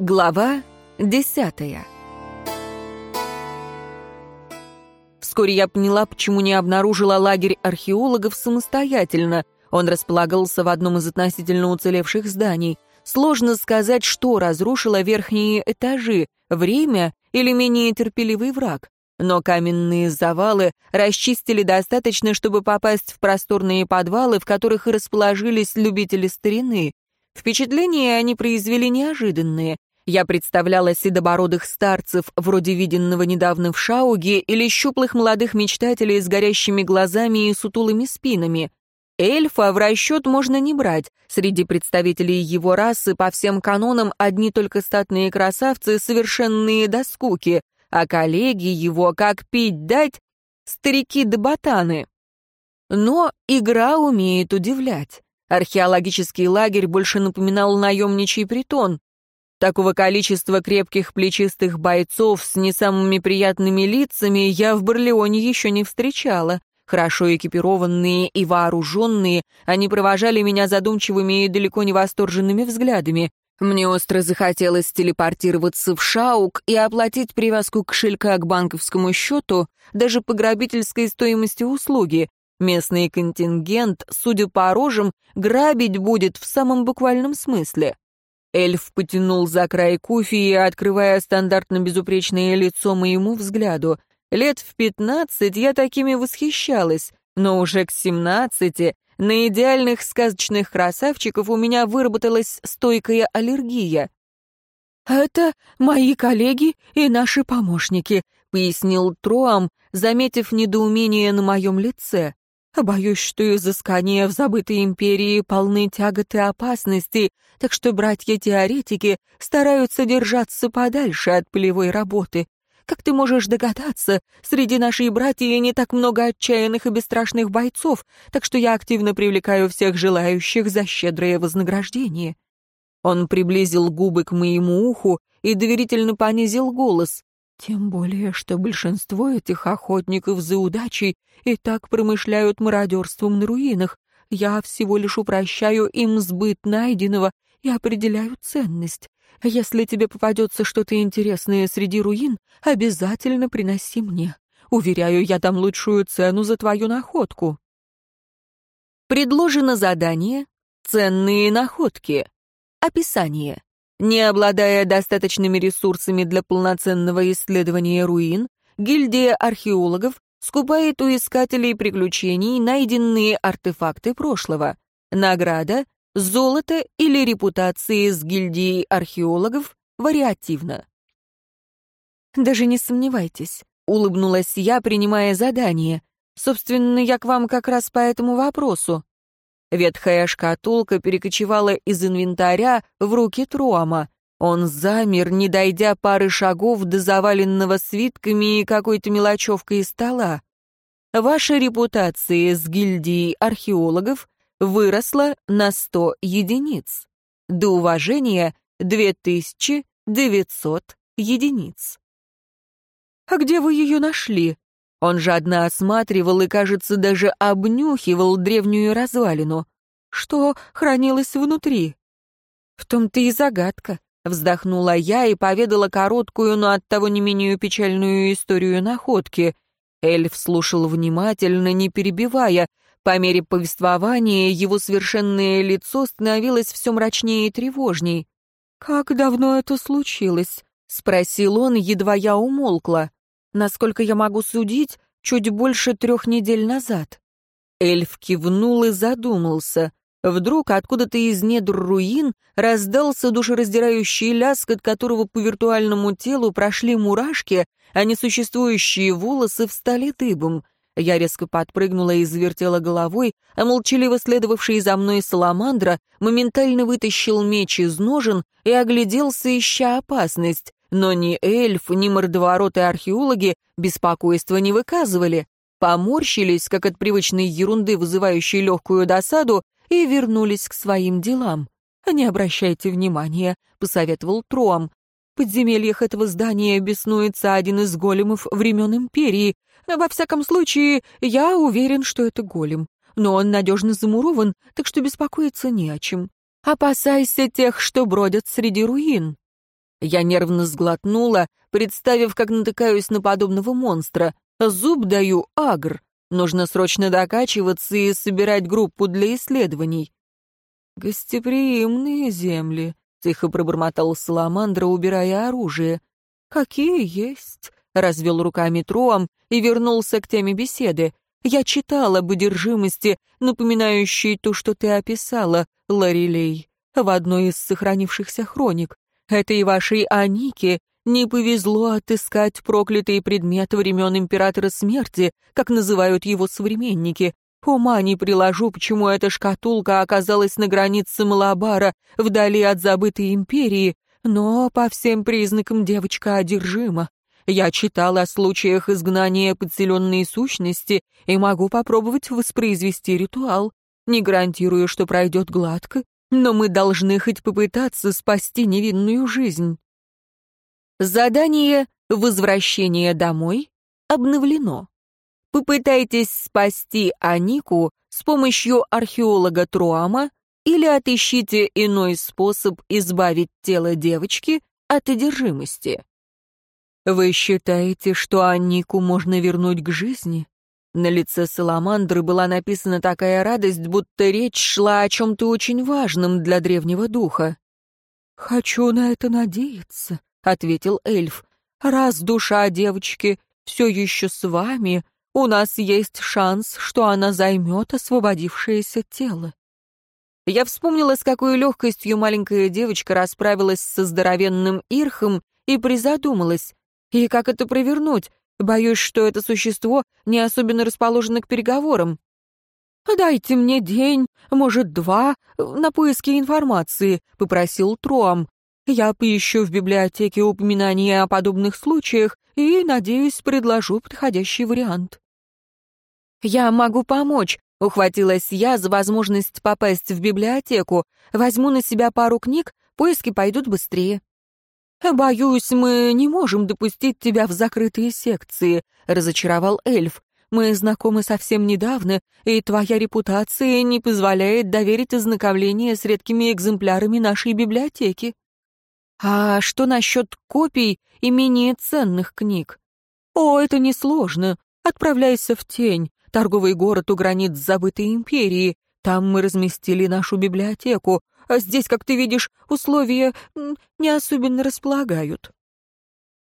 Глава десятая Вскоре я поняла, почему не обнаружила лагерь археологов самостоятельно. Он располагался в одном из относительно уцелевших зданий. Сложно сказать, что разрушило верхние этажи — время или менее терпеливый враг. Но каменные завалы расчистили достаточно, чтобы попасть в просторные подвалы, в которых и расположились любители старины. Впечатления они произвели неожиданные. Я представляла седобородых старцев, вроде виденного недавно в Шауге, или щуплых молодых мечтателей с горящими глазами и сутулыми спинами. Эльфа в расчет можно не брать. Среди представителей его расы по всем канонам одни только статные красавцы, совершенные до скуки — а коллеги его, как пить дать, старики да ботаны. Но игра умеет удивлять. Археологический лагерь больше напоминал наемничий притон. Такого количества крепких плечистых бойцов с не самыми приятными лицами я в Барлеоне еще не встречала. Хорошо экипированные и вооруженные, они провожали меня задумчивыми и далеко не восторженными взглядами. Мне остро захотелось телепортироваться в Шаук и оплатить привязку кошелька к банковскому счету даже по грабительской стоимости услуги. Местный контингент, судя по рожам, грабить будет в самом буквальном смысле. Эльф потянул за край куфии, открывая стандартно безупречное лицо моему взгляду. Лет в пятнадцать я такими восхищалась, но уже к семнадцати на идеальных сказочных красавчиков у меня выработалась стойкая аллергия. «Это мои коллеги и наши помощники», — пояснил Троам, заметив недоумение на моем лице. «Боюсь, что изыскания в забытой империи полны тягот и опасностей, так что братья-теоретики стараются держаться подальше от полевой работы. Как ты можешь догадаться, среди нашей братьев не так много отчаянных и бесстрашных бойцов, так что я активно привлекаю всех желающих за щедрое вознаграждение». Он приблизил губы к моему уху и доверительно понизил голос. «Тем более, что большинство этих охотников за удачей и так промышляют мародерством на руинах. Я всего лишь упрощаю им сбыт найденного и определяю ценность. Если тебе попадется что-то интересное среди руин, обязательно приноси мне. Уверяю, я дам лучшую цену за твою находку. Предложено задание «Ценные находки». Описание. Не обладая достаточными ресурсами для полноценного исследования руин, гильдия археологов скупает у искателей приключений найденные артефакты прошлого. Награда Золото или репутации с гильдией археологов вариативно. «Даже не сомневайтесь», — улыбнулась я, принимая задание. «Собственно, я к вам как раз по этому вопросу». Ветхая шкатулка перекочевала из инвентаря в руки Троама. Он замер, не дойдя пары шагов до заваленного свитками и какой-то мелочевкой стола. Ваша репутация с гильдией археологов выросла на 100 единиц. До уважения 2900 единиц. «А где вы ее нашли?» Он жадно осматривал и, кажется, даже обнюхивал древнюю развалину. Что хранилось внутри? В том-то и загадка. Вздохнула я и поведала короткую, но оттого не менее печальную историю находки. Эльф слушал внимательно, не перебивая, по мере повествования его совершенное лицо становилось все мрачнее и тревожней. «Как давно это случилось?» — спросил он, едва я умолкла. «Насколько я могу судить, чуть больше трех недель назад». Эльф кивнул и задумался. Вдруг откуда-то из недр руин раздался душераздирающий лязг, от которого по виртуальному телу прошли мурашки, а несуществующие волосы встали дыбом — я резко подпрыгнула и завертела головой, а молчаливо следовавший за мной саламандра моментально вытащил меч из ножен и огляделся, ища опасность. Но ни эльф, ни мордовороты археологи беспокойства не выказывали. Поморщились, как от привычной ерунды, вызывающей легкую досаду, и вернулись к своим делам. «Не обращайте внимания», — посоветовал Троам. В подземельях этого здания беснуется один из големов времен Империи, во всяком случае, я уверен, что это голем. Но он надежно замурован, так что беспокоиться не о чем. Опасайся тех, что бродят среди руин. Я нервно сглотнула, представив, как натыкаюсь на подобного монстра. Зуб даю, агр. Нужно срочно докачиваться и собирать группу для исследований. «Гостеприимные земли», — тихо пробормотал Саламандра, убирая оружие. «Какие есть», — развел руками Троам и вернулся к теме беседы. «Я читала об одержимости, напоминающей то, что ты описала, Ларилей, в одной из сохранившихся хроник. Этой вашей Анике не повезло отыскать проклятый предмет времен Императора Смерти, как называют его современники. Ума не приложу, почему эта шкатулка оказалась на границе Малабара, вдали от забытой империи, но по всем признакам девочка одержима. Я читала о случаях изгнания подселенной сущности и могу попробовать воспроизвести ритуал. Не гарантирую, что пройдет гладко, но мы должны хоть попытаться спасти невинную жизнь. Задание «Возвращение домой» обновлено. Попытайтесь спасти Анику с помощью археолога Труама или отыщите иной способ избавить тело девочки от одержимости. Вы считаете, что Анику можно вернуть к жизни? На лице Саламандры была написана такая радость, будто речь шла о чем-то очень важном для древнего духа. «Хочу на это надеяться», — ответил эльф. «Раз душа девочки все еще с вами, у нас есть шанс, что она займет освободившееся тело». Я вспомнила, с какой легкостью маленькая девочка расправилась со здоровенным ирхом и призадумалась. И как это провернуть? Боюсь, что это существо не особенно расположено к переговорам. «Дайте мне день, может, два, на поиски информации», — попросил Троам. «Я поищу в библиотеке упоминания о подобных случаях и, надеюсь, предложу подходящий вариант». «Я могу помочь», — ухватилась я за возможность попасть в библиотеку. «Возьму на себя пару книг, поиски пойдут быстрее». «Боюсь, мы не можем допустить тебя в закрытые секции», — разочаровал эльф. «Мы знакомы совсем недавно, и твоя репутация не позволяет доверить ознакомление с редкими экземплярами нашей библиотеки». «А что насчет копий и менее ценных книг?» «О, это несложно. Отправляйся в тень, торговый город у границ забытой империи. Там мы разместили нашу библиотеку. А здесь, как ты видишь, условия не особенно располагают».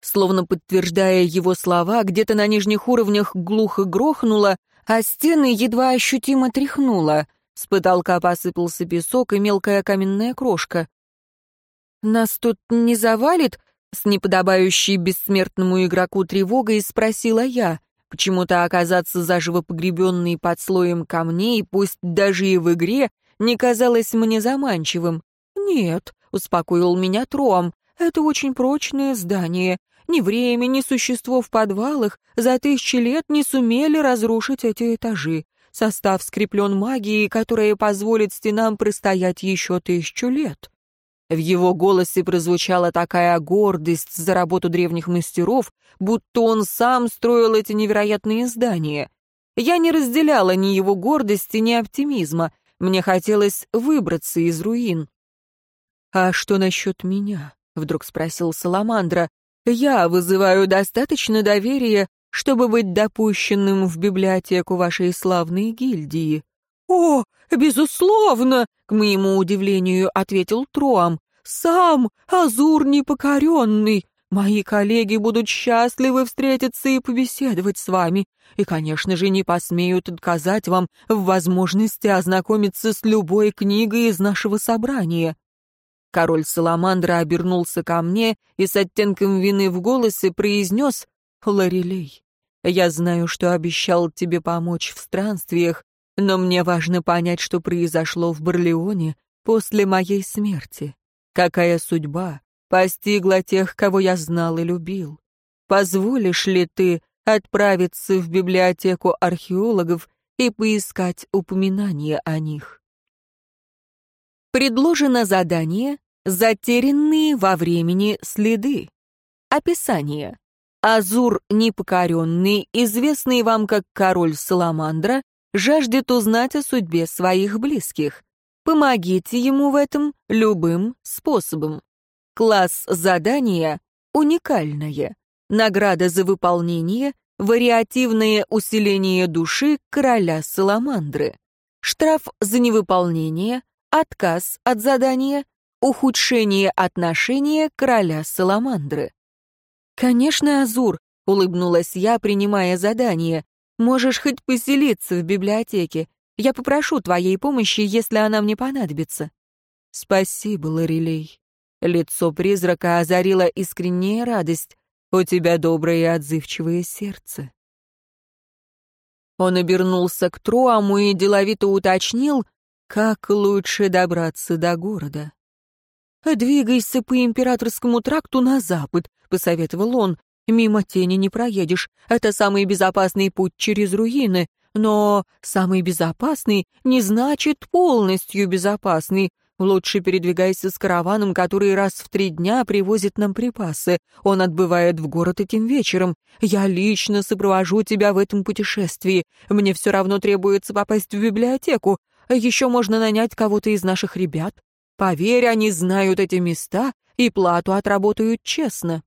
Словно подтверждая его слова, где-то на нижних уровнях глухо грохнуло, а стены едва ощутимо тряхнуло. С потолка посыпался песок и мелкая каменная крошка. «Нас тут не завалит?» — с неподобающей бессмертному игроку тревогой спросила я. Почему-то оказаться заживо погребенной под слоем камней, пусть даже и в игре, не казалось мне заманчивым. «Нет», — успокоил меня Троам, — «это очень прочное здание. Ни время, ни существо в подвалах за тысячи лет не сумели разрушить эти этажи. Состав скреплен магией, которая позволит стенам простоять еще тысячу лет». В его голосе прозвучала такая гордость за работу древних мастеров, будто он сам строил эти невероятные здания. Я не разделяла ни его гордости, ни оптимизма. Мне хотелось выбраться из руин. «А что насчет меня?» — вдруг спросил Саламандра. «Я вызываю достаточно доверия, чтобы быть допущенным в библиотеку вашей славной гильдии». «О, безусловно!» — к моему удивлению ответил Троам. «Сам Азур непокоренный! Мои коллеги будут счастливы встретиться и побеседовать с вами, и, конечно же, не посмеют отказать вам в возможности ознакомиться с любой книгой из нашего собрания». Король Саламандра обернулся ко мне и с оттенком вины в голосе произнес «Лорелей, я знаю, что обещал тебе помочь в странствиях, но мне важно понять, что произошло в Барлеоне после моей смерти. Какая судьба постигла тех, кого я знал и любил? Позволишь ли ты отправиться в библиотеку археологов и поискать упоминания о них? Предложено задание «Затерянные во времени следы». Описание. Азур непокоренный, известный вам как король Саламандра, жаждет узнать о судьбе своих близких. Помогите ему в этом любым способом. Класс задания уникальное. Награда за выполнение — вариативное усиление души короля Саламандры. Штраф за невыполнение, отказ от задания, ухудшение отношения короля Саламандры. «Конечно, Азур», — улыбнулась я, принимая задание. «Можешь хоть поселиться в библиотеке. Я попрошу твоей помощи, если она мне понадобится». «Спасибо, Лорелей». Лицо призрака озарила искренняя радость. «У тебя доброе и отзывчивое сердце». Он обернулся к Троаму и деловито уточнил, как лучше добраться до города. «Двигайся по императорскому тракту на запад», — посоветовал он. «Мимо тени не проедешь. Это самый безопасный путь через руины. Но самый безопасный не значит полностью безопасный. Лучше передвигайся с караваном, который раз в три дня привозит нам припасы. Он отбывает в город этим вечером. Я лично сопровожу тебя в этом путешествии. Мне все равно требуется попасть в библиотеку. Еще можно нанять кого-то из наших ребят. Поверь, они знают эти места и плату отработают честно.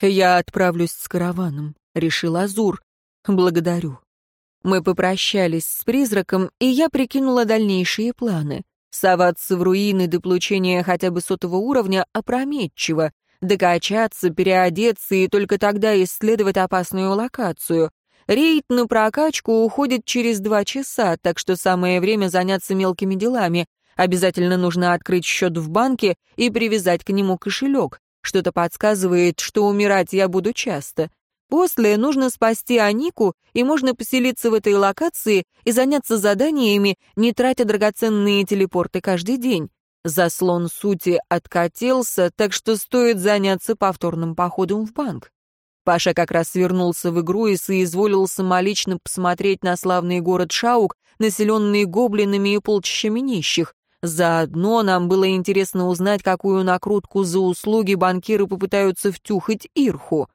Я отправлюсь с караваном, решил Азур. Благодарю. Мы попрощались с призраком, и я прикинула дальнейшие планы. Соваться в руины до получения хотя бы сотого уровня опрометчиво, докачаться, переодеться и только тогда исследовать опасную локацию. Рейд на прокачку уходит через два часа, так что самое время заняться мелкими делами, Обязательно нужно открыть счет в банке и привязать к нему кошелек. Что-то подсказывает, что умирать я буду часто. После нужно спасти Анику, и можно поселиться в этой локации и заняться заданиями, не тратя драгоценные телепорты каждый день. Заслон сути откатился, так что стоит заняться повторным походом в банк. Паша как раз вернулся в игру и соизволил самолично посмотреть на славный город Шаук, населенный гоблинами и полчищами нищих. Заодно нам было интересно узнать, какую накрутку за услуги банкиры попытаются втюхать Ирху.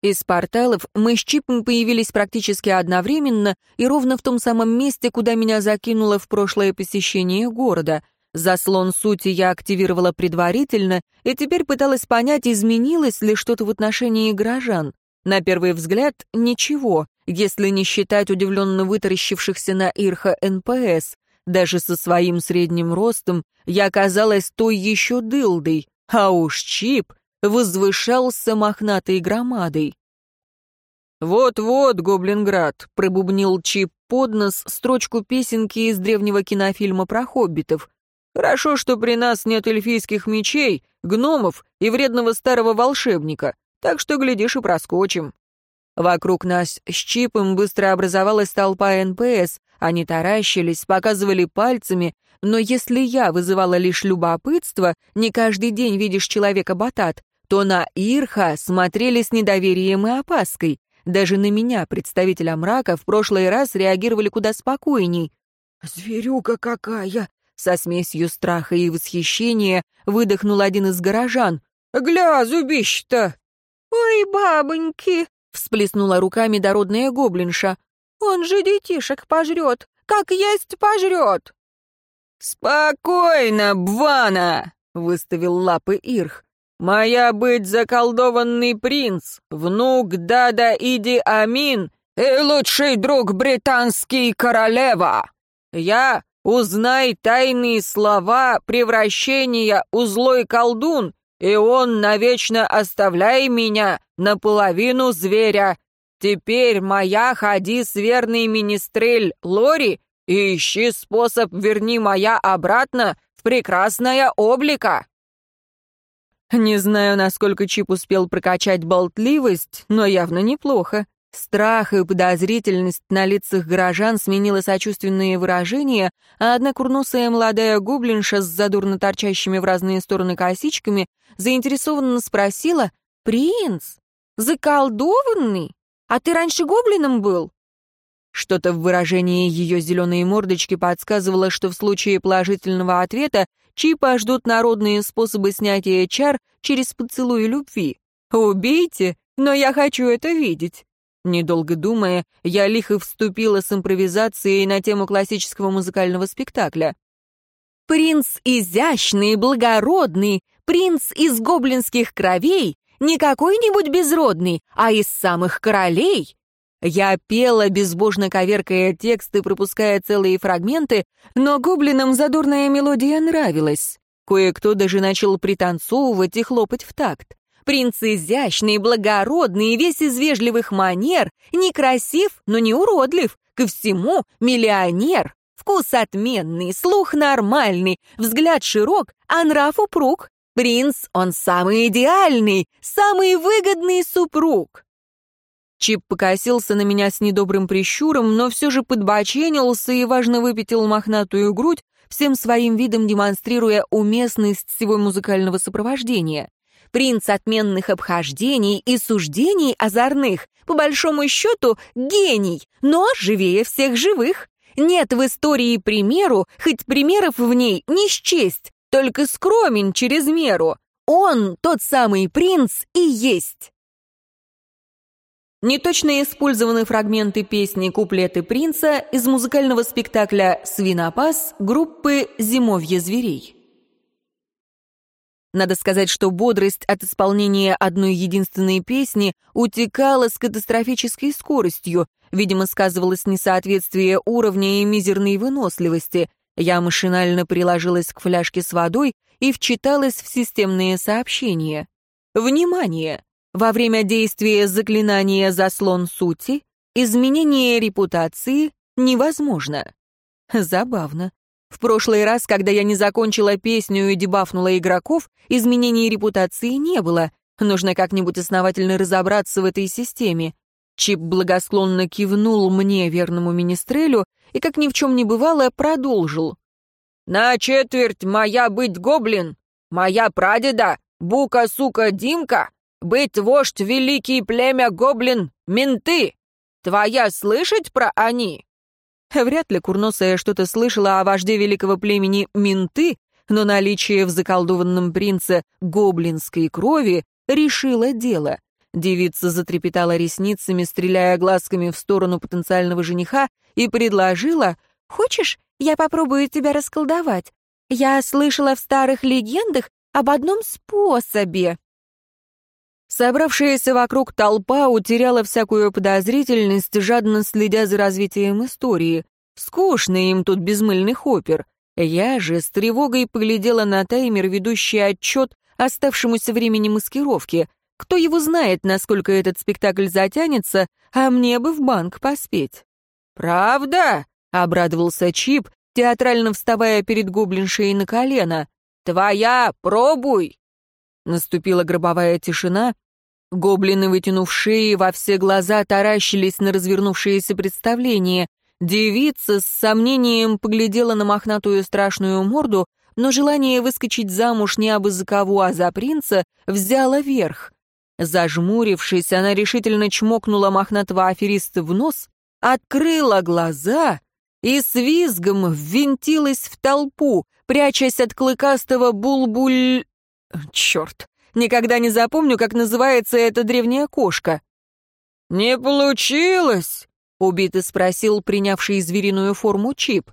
Из порталов мы с Чипом появились практически одновременно и ровно в том самом месте, куда меня закинуло в прошлое посещение города. Заслон сути я активировала предварительно и теперь пыталась понять, изменилось ли что-то в отношении горожан. На первый взгляд — ничего, если не считать удивленно вытаращившихся на Ирха НПС. Даже со своим средним ростом я казалась той еще дылдой, а уж Чип возвышался мохнатой громадой. «Вот-вот, Гоблинград», — пробубнил Чип под нос строчку песенки из древнего кинофильма про хоббитов. «Хорошо, что при нас нет эльфийских мечей, гномов и вредного старого волшебника, так что, глядишь, и проскочим». Вокруг нас с Чипом быстро образовалась толпа НПС, они таращились, показывали пальцами, но если я вызывала лишь любопытство, не каждый день видишь человека-батат, то на Ирха смотрели с недоверием и опаской. Даже на меня, представителя мрака, в прошлый раз реагировали куда спокойней. «Зверюка какая!» Со смесью страха и восхищения выдохнул один из горожан. «Гля, зубище-то!» «Ой, бабоньки!» — всплеснула руками дородная гоблинша. Он же детишек пожрет, как есть пожрет!» «Спокойно, Бвана!» — выставил лапы Ирх. «Моя быть заколдованный принц, внук Дада Иди Амин и лучший друг британский королева. Я, узнай тайные слова превращения у злой колдун, и он навечно оставляй меня наполовину зверя, Теперь моя ходи с верной министрель Лори и ищи способ верни моя обратно в прекрасное облико. Не знаю, насколько Чип успел прокачать болтливость, но явно неплохо. Страх и подозрительность на лицах горожан сменила сочувственные выражения, а одна курносая молодая гоблинша с задурно торчащими в разные стороны косичками заинтересованно спросила «Принц? Заколдованный?» А ты раньше гоблином был?» Что-то в выражении ее зеленой мордочки подсказывало, что в случае положительного ответа Чипа ждут народные способы снятия чар через поцелуй любви. «Убейте, но я хочу это видеть». Недолго думая, я лихо вступила с импровизацией на тему классического музыкального спектакля. Принц изящный, благородный, принц из гоблинских кровей, не какой-нибудь безродный, а из самых королей. Я пела, безбожно коверкая тексты, пропуская целые фрагменты, но гоблинам задорная мелодия нравилась. Кое-кто даже начал пританцовывать и хлопать в такт. Принц изящный, благородный, весь из вежливых манер, некрасив, но не уродлив, ко всему миллионер. Вкус отменный, слух нормальный, взгляд широк, а нрав упруг. Принц, он самый идеальный, самый выгодный супруг. Чип покосился на меня с недобрым прищуром, но все же подбоченился и важно выпятил мохнатую грудь, всем своим видом демонстрируя уместность всего музыкального сопровождения принц отменных обхождений и суждений озорных, по большому счету гений, но живее всех живых. Нет в истории примеру, хоть примеров в ней не счесть, только скромен через меру. Он, тот самый принц, и есть. Неточно использованы фрагменты песни «Куплеты принца» из музыкального спектакля «Свинопас» группы «Зимовье зверей». Надо сказать, что бодрость от исполнения одной единственной песни утекала с катастрофической скоростью, видимо, сказывалось несоответствие уровня и мизерной выносливости. Я машинально приложилась к фляжке с водой и вчиталась в системные сообщения. Внимание! Во время действия заклинания «Заслон сути» изменение репутации невозможно. Забавно. В прошлый раз, когда я не закончила песню и дебафнула игроков, изменений репутации не было. Нужно как-нибудь основательно разобраться в этой системе. Чип благосклонно кивнул мне, верному министрелю, и, как ни в чем не бывало, продолжил. «На четверть моя быть гоблин, моя прадеда, бука-сука Димка, быть вождь великий племя гоблин, менты. Твоя слышать про они?» Вряд ли Курносая что-то слышала о вожде великого племени Минты, но наличие в заколдованном принце гоблинской крови решило дело. Девица затрепетала ресницами, стреляя глазками в сторону потенциального жениха, и предложила «Хочешь, я попробую тебя расколдовать? Я слышала в старых легендах об одном способе». Собравшаяся вокруг толпа утеряла всякую подозрительность, жадно следя за развитием истории. Скучно им тут безмыльный хоппер. Я же с тревогой поглядела на таймер, ведущий отчет оставшемуся времени маскировки. Кто его знает, насколько этот спектакль затянется, а мне бы в банк поспеть. «Правда?» — обрадовался Чип, театрально вставая перед гоблиншей на колено. «Твоя, пробуй!» Наступила гробовая тишина. Гоблины, вытянув шеи, во все глаза таращились на развернувшееся представление. Девица с сомнением поглядела на мохнатую страшную морду, но желание выскочить замуж не абы за кого, а за принца взяло верх. Зажмурившись, она решительно чмокнула мохнатого афериста в нос, открыла глаза и с визгом ввинтилась в толпу, прячась от клыкастого булбуль... Черт, никогда не запомню, как называется эта древняя кошка. «Не получилось?» — убито спросил принявший звериную форму Чип.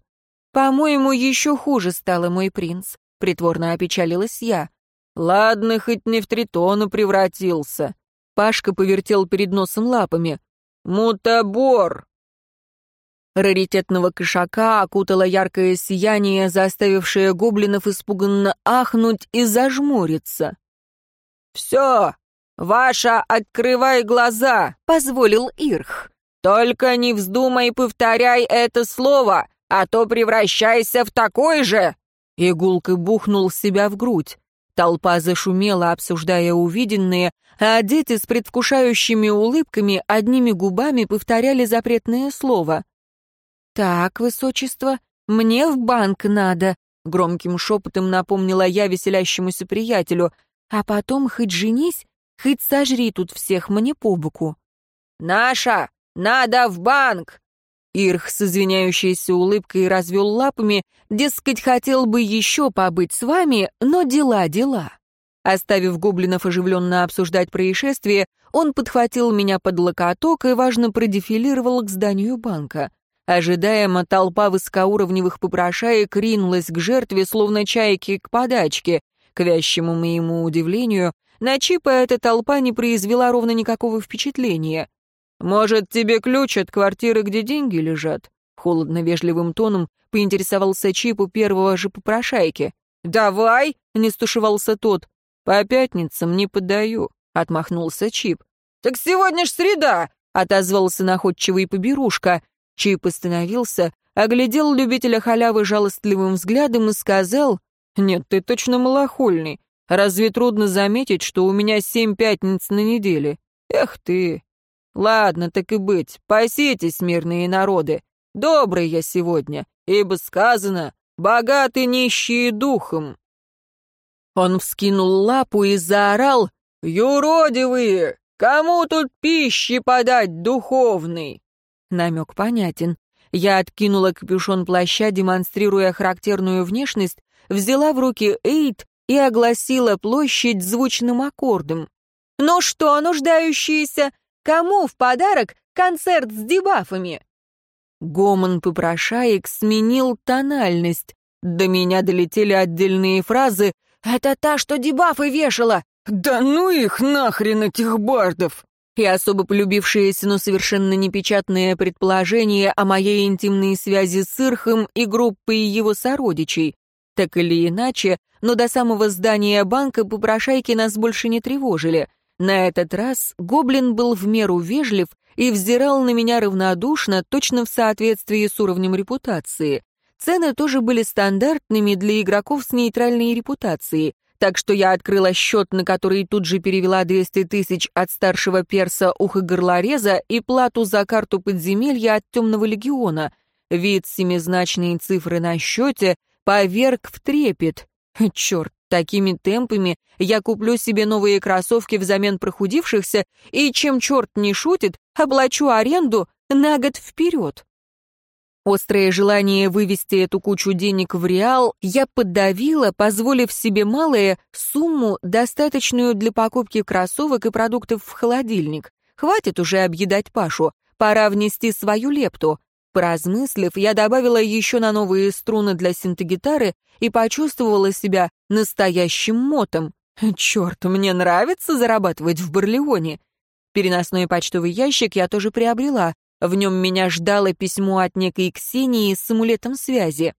«По-моему, еще хуже стало мой принц», — притворно опечалилась я. «Ладно, хоть не в тритона превратился». Пашка повертел перед носом лапами. «Мутабор!» Раритетного кошака окутало яркое сияние, заставившее гоблинов испуганно ахнуть и зажмуриться. «Все! Ваша, открывай глаза!» — позволил Ирх. «Только не вздумай повторяй это слово, а то превращайся в такой же!» Игулка бухнул себя в грудь. Толпа зашумела, обсуждая увиденное, а дети с предвкушающими улыбками одними губами повторяли запретное слово. «Так, высочество, мне в банк надо», — громким шепотом напомнила я веселящемуся приятелю, «а потом хоть женись, хоть сожри тут всех мне по боку». «Наша! Надо в банк!» Ирх с извиняющейся улыбкой развел лапами, дескать, хотел бы еще побыть с вами, но дела, дела. Оставив гоблинов оживленно обсуждать происшествие, он подхватил меня под локоток и, важно, продефилировал к зданию банка. Ожидаемо толпа высокоуровневых попрошаек ринулась к жертве, словно чайки к подачке. К вящему моему удивлению, на Чипа эта толпа не произвела ровно никакого впечатления. «Может, тебе ключ от квартиры, где деньги лежат?» Холодно-вежливым тоном поинтересовался Чип у первого же попрошайки. «Давай!» — не стушевался тот. «По пятницам не подаю», — отмахнулся Чип. «Так сегодня ж среда!» — отозвался находчивый поберушка. Чип остановился, оглядел любителя халявы жалостливым взглядом и сказал, «Нет, ты точно малохольный. Разве трудно заметить, что у меня семь пятниц на неделе? Эх ты! Ладно, так и быть, паситесь, мирные народы. Добрый я сегодня, ибо сказано, богаты нищие духом». Он вскинул лапу и заорал, «Юродивые! Кому тут пищи подать духовный?» Намек понятен. Я откинула капюшон плаща, демонстрируя характерную внешность, взяла в руки эйт и огласила площадь звучным аккордом. «Ну что, нуждающиеся, кому в подарок концерт с дебафами?» Гомон попрошаек сменил тональность. До меня долетели отдельные фразы «Это та, что дебафы вешала!» «Да ну их нахрен, этих бардов!» И особо полюбившееся, но совершенно непечатное предположение о моей интимной связи с Ирхом и группой его сородичей. Так или иначе, но до самого здания банка попрошайки нас больше не тревожили. На этот раз гоблин был в меру вежлив и взирал на меня равнодушно, точно в соответствии с уровнем репутации. Цены тоже были стандартными для игроков с нейтральной репутацией, так что я открыла счет, на который тут же перевела 200 тысяч от старшего перса ухо-горлореза и плату за карту подземелья от темного легиона. Вид семизначные цифры на счете поверг в трепет. Черт, такими темпами я куплю себе новые кроссовки взамен прохудившихся и, чем черт не шутит, оплачу аренду на год вперед. Острое желание вывести эту кучу денег в реал я подавила, позволив себе малое сумму, достаточную для покупки кроссовок и продуктов в холодильник. Хватит уже объедать Пашу, пора внести свою лепту. Поразмыслив, я добавила еще на новые струны для синтегитары и почувствовала себя настоящим мотом. Черт, мне нравится зарабатывать в Барлеоне. Переносной почтовый ящик я тоже приобрела, в нем меня ждало письмо от некой Ксении с амулетом связи.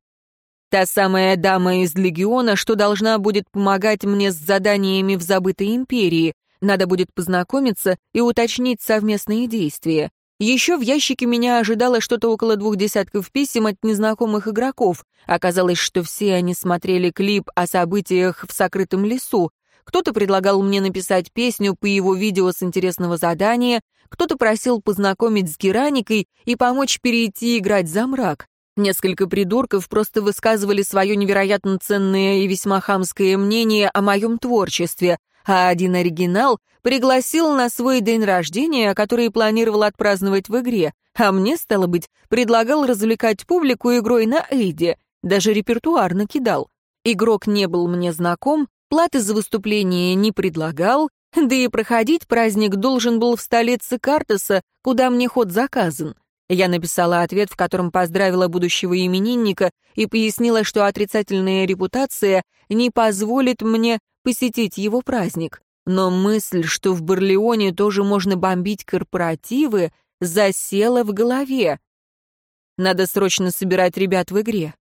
Та самая дама из Легиона, что должна будет помогать мне с заданиями в забытой империи. Надо будет познакомиться и уточнить совместные действия. Еще в ящике меня ожидало что-то около двух десятков писем от незнакомых игроков. Оказалось, что все они смотрели клип о событиях в сокрытом лесу. Кто-то предлагал мне написать песню по его видео с интересного задания, кто-то просил познакомить с Гераникой и помочь перейти играть за мрак. Несколько придурков просто высказывали свое невероятно ценное и весьма хамское мнение о моем творчестве, а один оригинал пригласил на свой день рождения, который планировал отпраздновать в игре, а мне, стало быть, предлагал развлекать публику игрой на Эйде, даже репертуар накидал. Игрок не был мне знаком, платы за выступление не предлагал, да и проходить праздник должен был в столице Картеса, куда мне ход заказан. Я написала ответ, в котором поздравила будущего именинника и пояснила, что отрицательная репутация не позволит мне посетить его праздник. Но мысль, что в Барлеоне тоже можно бомбить корпоративы, засела в голове. Надо срочно собирать ребят в игре.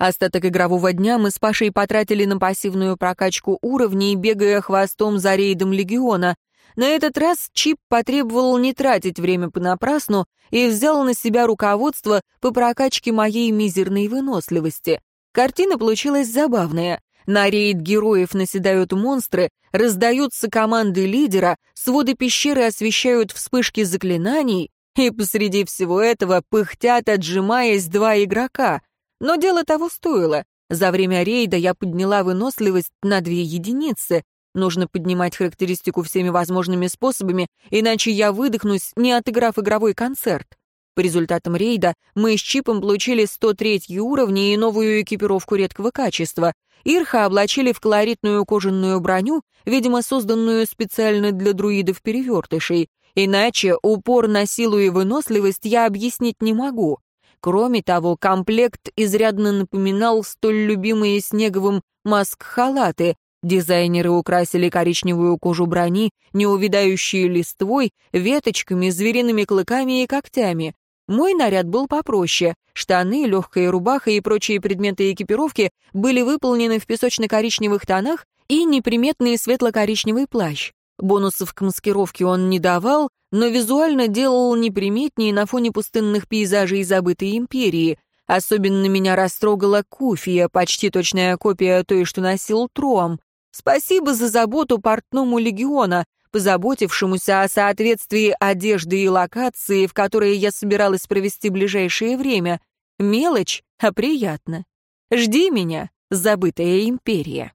Остаток игрового дня мы с Пашей потратили на пассивную прокачку уровней, бегая хвостом за рейдом Легиона. На этот раз Чип потребовал не тратить время понапрасну и взял на себя руководство по прокачке моей мизерной выносливости. Картина получилась забавная. На рейд героев наседают монстры, раздаются команды лидера, своды пещеры освещают вспышки заклинаний, и посреди всего этого пыхтят, отжимаясь два игрока — но дело того стоило. За время рейда я подняла выносливость на две единицы. Нужно поднимать характеристику всеми возможными способами, иначе я выдохнусь, не отыграв игровой концерт. По результатам рейда мы с Чипом получили 103 уровни и новую экипировку редкого качества. Ирха облачили в колоритную кожаную броню, видимо, созданную специально для друидов-перевертышей. Иначе упор на силу и выносливость я объяснить не могу. Кроме того, комплект изрядно напоминал столь любимые Снеговым маск-халаты. Дизайнеры украсили коричневую кожу брони, неувядающие листвой, веточками, звериными клыками и когтями. Мой наряд был попроще. Штаны, легкая рубаха и прочие предметы экипировки были выполнены в песочно-коричневых тонах и неприметный светло-коричневый плащ. Бонусов к маскировке он не давал, но визуально делал неприметнее на фоне пустынных пейзажей забытой империи. Особенно меня растрогала Куфия, почти точная копия той, что носил Троам. Спасибо за заботу портному легиона, позаботившемуся о соответствии одежды и локации, в которой я собиралась провести ближайшее время. Мелочь, а приятно. Жди меня, забытая империя.